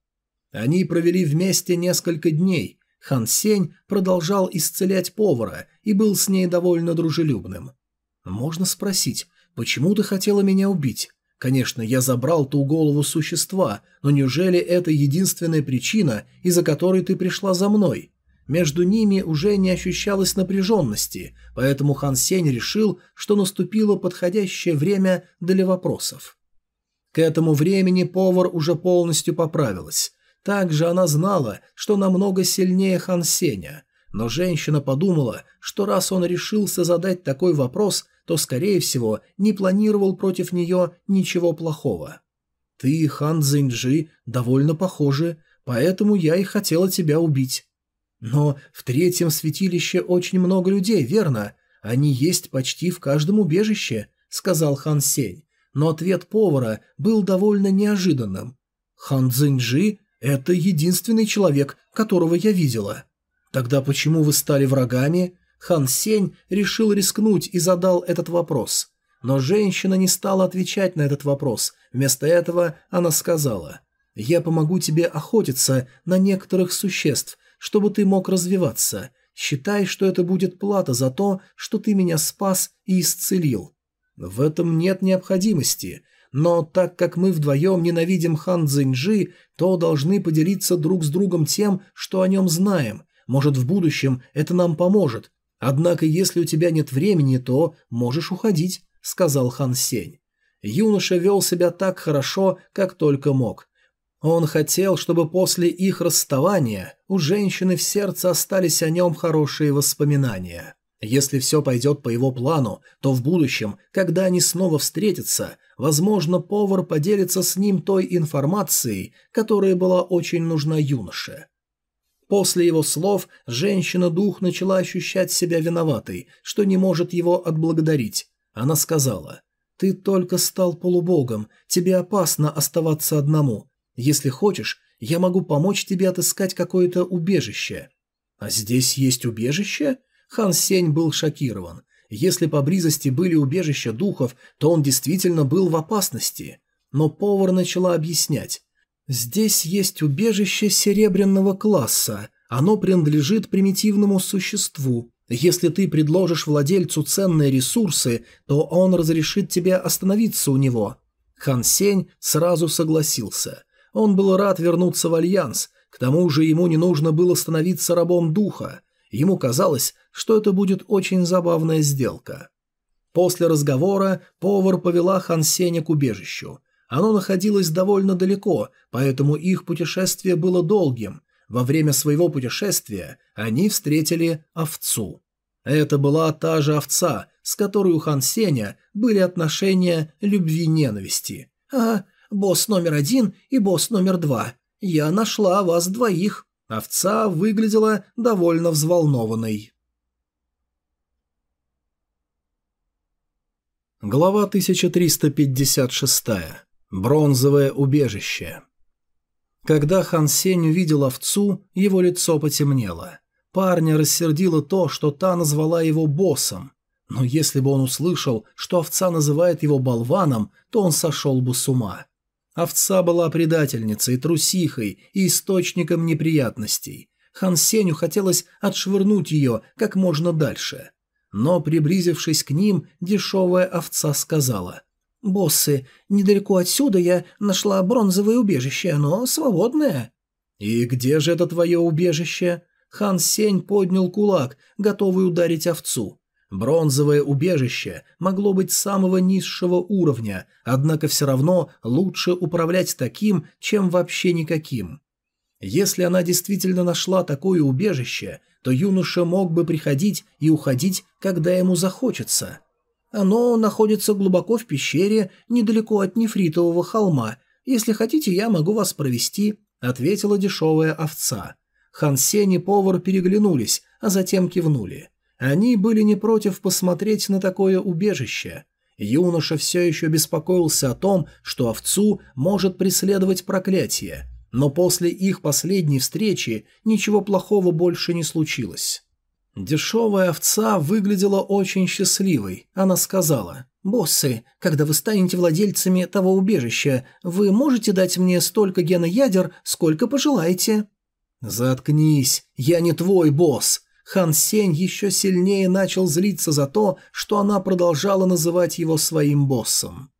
Они провели вместе несколько дней. Хан Сень продолжал исцелять повара и был с ней довольно дружелюбным. «Можно спросить, почему ты хотела меня убить?» Конечно, я забрал ту голову существа, но неужели это единственная причина, из-за которой ты пришла за мной? Между ними уже не ощущалось напряженности, поэтому Хан Сень решил, что наступило подходящее время для вопросов. К этому времени повар уже полностью поправилась. Также она знала, что намного сильнее Хан Сеня, но женщина подумала, что раз он решился задать такой вопрос – то, скорее всего, не планировал против нее ничего плохого. «Ты и хан Цзиньджи довольно похожи, поэтому я и хотела тебя убить». «Но в третьем святилище очень много людей, верно? Они есть почти в каждом убежище», — сказал хан Сень. Но ответ повара был довольно неожиданным. «Хан Цзиньджи — это единственный человек, которого я видела». «Тогда почему вы стали врагами?» Хан Сень решил рискнуть и задал этот вопрос. Но женщина не стала отвечать на этот вопрос. Вместо этого она сказала, «Я помогу тебе охотиться на некоторых существ, чтобы ты мог развиваться. Считай, что это будет плата за то, что ты меня спас и исцелил». В этом нет необходимости, но так как мы вдвоем ненавидим хан Цзиньжи, то должны поделиться друг с другом тем, что о нем знаем. Может, в будущем это нам поможет, «Однако, если у тебя нет времени, то можешь уходить», — сказал Хан Сень. Юноша вел себя так хорошо, как только мог. Он хотел, чтобы после их расставания у женщины в сердце остались о нем хорошие воспоминания. Если все пойдет по его плану, то в будущем, когда они снова встретятся, возможно, повар поделится с ним той информацией, которая была очень нужна юноше. После его слов женщина-дух начала ощущать себя виноватой, что не может его отблагодарить. Она сказала, «Ты только стал полубогом, тебе опасно оставаться одному. Если хочешь, я могу помочь тебе отыскать какое-то убежище». «А здесь есть убежище?» Хан Сень был шокирован. Если поблизости были убежища духов, то он действительно был в опасности. Но повар начала объяснять. Здесь есть убежище серебряного класса. Оно принадлежит примитивному существу. Если ты предложишь владельцу ценные ресурсы, то он разрешит тебе остановиться у него. Хан Сень сразу согласился. Он был рад вернуться в Альянс, к тому же ему не нужно было становиться рабом духа. Ему казалось, что это будет очень забавная сделка. После разговора повар повела Хан Сеня к убежищу. Оно находилось довольно далеко, поэтому их путешествие было долгим. Во время своего путешествия они встретили овцу. Это была та же овца, с которой у Хан Сеня были отношения любви-ненависти. «А, босс номер один и босс номер два. Я нашла вас двоих». Овца выглядела довольно взволнованной. Глава 1356. Бронзовое убежище. Когда Хан Сень увидел овцу, его лицо потемнело. Парня рассердило то, что та назвала его боссом. Но если бы он услышал, что овца называет его болваном, то он сошел бы с ума. Овца была предательницей, трусихой и источником неприятностей. Хан Сеню хотелось отшвырнуть ее как можно дальше. Но, приблизившись к ним, дешевая овца сказала. «Боссы, недалеко отсюда я нашла бронзовое убежище, оно свободное». «И где же это твое убежище?» Хан Сень поднял кулак, готовый ударить овцу. Бронзовое убежище могло быть самого низшего уровня, однако все равно лучше управлять таким, чем вообще никаким. Если она действительно нашла такое убежище, то юноша мог бы приходить и уходить, когда ему захочется. Оно находится глубоко в пещере, недалеко от нефритового холма. Если хотите, я могу вас провести», — ответила дешевая овца. Хан и повар переглянулись, а затем кивнули. Они были не против посмотреть на такое убежище. Юноша все еще беспокоился о том, что овцу может преследовать проклятие, но после их последней встречи ничего плохого больше не случилось. Дешевая овца выглядела очень счастливой. Она сказала, «Боссы, когда вы станете владельцами того убежища, вы можете дать мне столько геноядер, сколько пожелаете?» «Заткнись, я не твой босс!» Хан Сень еще сильнее начал злиться за то, что она продолжала называть его своим боссом.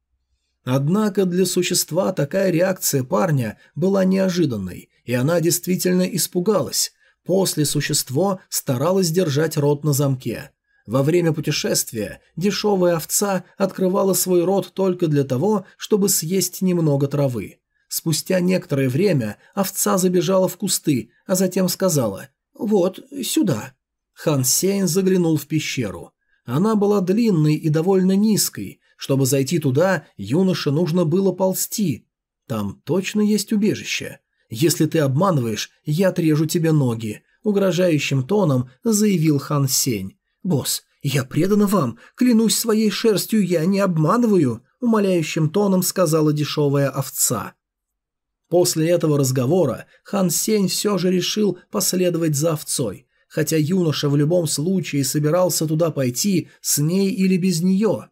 Однако для существа такая реакция парня была неожиданной, и она действительно испугалась. После существо старалось держать рот на замке. Во время путешествия дешевая овца открывала свой рот только для того, чтобы съесть немного травы. Спустя некоторое время овца забежала в кусты, а затем сказала «Вот, сюда». Хан Сень заглянул в пещеру. Она была длинной и довольно низкой. Чтобы зайти туда, юноше нужно было ползти. Там точно есть убежище. Если ты обманываешь, я отрежу тебе ноги. Угрожающим тоном заявил Хан Сень. «Босс, я предана вам. Клянусь своей шерстью, я не обманываю», умоляющим тоном сказала дешевая овца. После этого разговора Хан Сень все же решил последовать за овцой хотя юноша в любом случае собирался туда пойти с ней или без нее.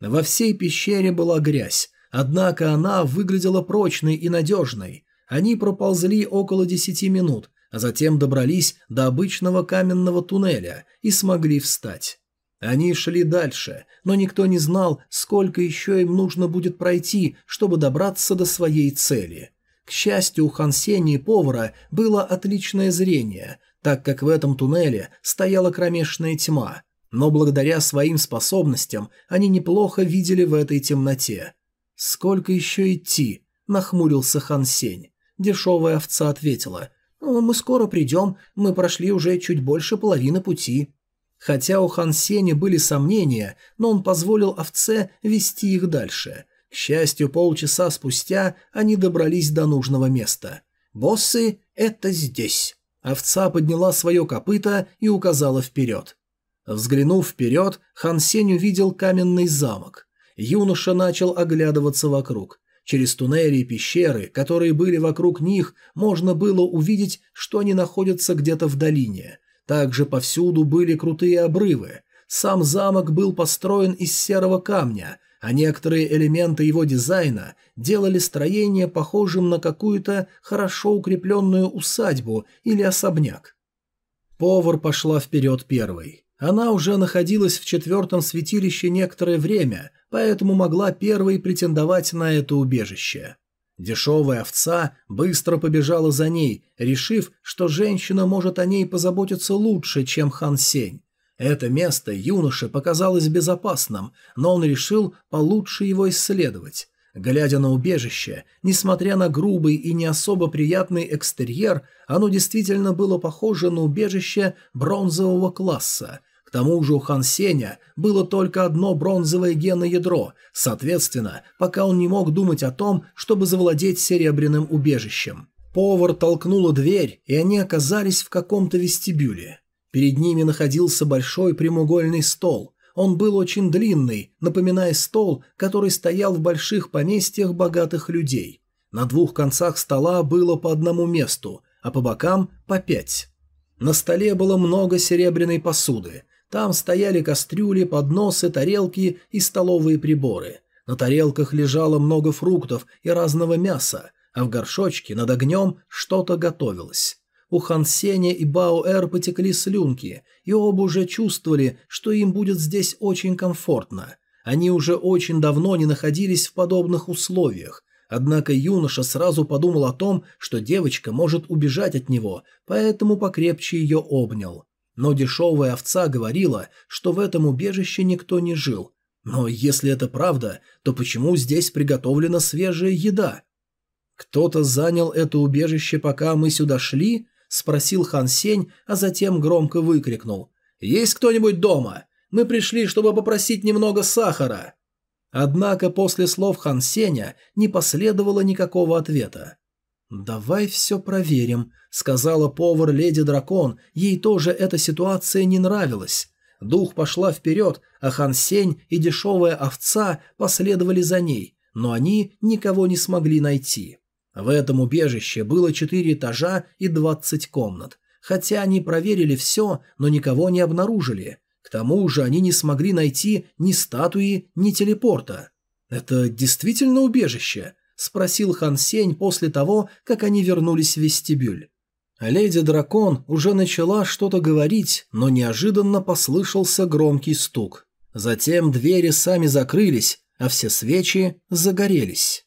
Во всей пещере была грязь, однако она выглядела прочной и надежной. Они проползли около десяти минут, а затем добрались до обычного каменного туннеля и смогли встать. Они шли дальше, но никто не знал, сколько еще им нужно будет пройти, чтобы добраться до своей цели. К счастью, у Хансени и повара было отличное зрение, так как в этом туннеле стояла кромешная тьма, но благодаря своим способностям они неплохо видели в этой темноте. «Сколько еще идти?» – нахмурился Хан Сень. Дешевая овца ответила. «Мы скоро придем, мы прошли уже чуть больше половины пути». Хотя у Хан Сеня были сомнения, но он позволил овце вести их дальше. К счастью, полчаса спустя они добрались до нужного места. «Боссы – это здесь». Овца подняла свое копыто и указала вперед. Взглянув вперед, Хан Сень увидел каменный замок. Юноша начал оглядываться вокруг. Через туннели и пещеры, которые были вокруг них, можно было увидеть, что они находятся где-то в долине. Также повсюду были крутые обрывы. Сам замок был построен из серого камня, а некоторые элементы его дизайна делали строение похожим на какую-то хорошо укрепленную усадьбу или особняк. Повар пошла вперед первой. Она уже находилась в четвертом святилище некоторое время, поэтому могла первой претендовать на это убежище. Дешевая овца быстро побежала за ней, решив, что женщина может о ней позаботиться лучше, чем Хан Сень. Это место юноше показалось безопасным, но он решил получше его исследовать. Глядя на убежище, несмотря на грубый и не особо приятный экстерьер, оно действительно было похоже на убежище бронзового класса. К тому же у Хан Сеня было только одно бронзовое геноядро, соответственно, пока он не мог думать о том, чтобы завладеть серебряным убежищем. Повар толкнула дверь, и они оказались в каком-то вестибюле. Перед ними находился большой прямоугольный стол. Он был очень длинный, напоминая стол, который стоял в больших поместьях богатых людей. На двух концах стола было по одному месту, а по бокам по пять. На столе было много серебряной посуды. Там стояли кастрюли, подносы, тарелки и столовые приборы. На тарелках лежало много фруктов и разного мяса, а в горшочке над огнем что-то готовилось. У Хан Сеня и Бао Эр потекли слюнки, и оба уже чувствовали, что им будет здесь очень комфортно. Они уже очень давно не находились в подобных условиях, однако юноша сразу подумал о том, что девочка может убежать от него, поэтому покрепче ее обнял. Но дешевая овца говорила, что в этом убежище никто не жил. Но если это правда, то почему здесь приготовлена свежая еда? «Кто-то занял это убежище, пока мы сюда шли?» – спросил Хан Сень, а затем громко выкрикнул. «Есть кто-нибудь дома? Мы пришли, чтобы попросить немного сахара». Однако после слов Хан Сеня не последовало никакого ответа. «Давай все проверим», — сказала повар Леди Дракон, ей тоже эта ситуация не нравилась. Дух пошла вперед, а Хан Сень и дешевая овца последовали за ней, но они никого не смогли найти. В этом убежище было четыре этажа и двадцать комнат. Хотя они проверили все, но никого не обнаружили. К тому же они не смогли найти ни статуи, ни телепорта. «Это действительно убежище?» – спросил Хан Сень после того, как они вернулись в вестибюль. Леди Дракон уже начала что-то говорить, но неожиданно послышался громкий стук. Затем двери сами закрылись, а все свечи загорелись.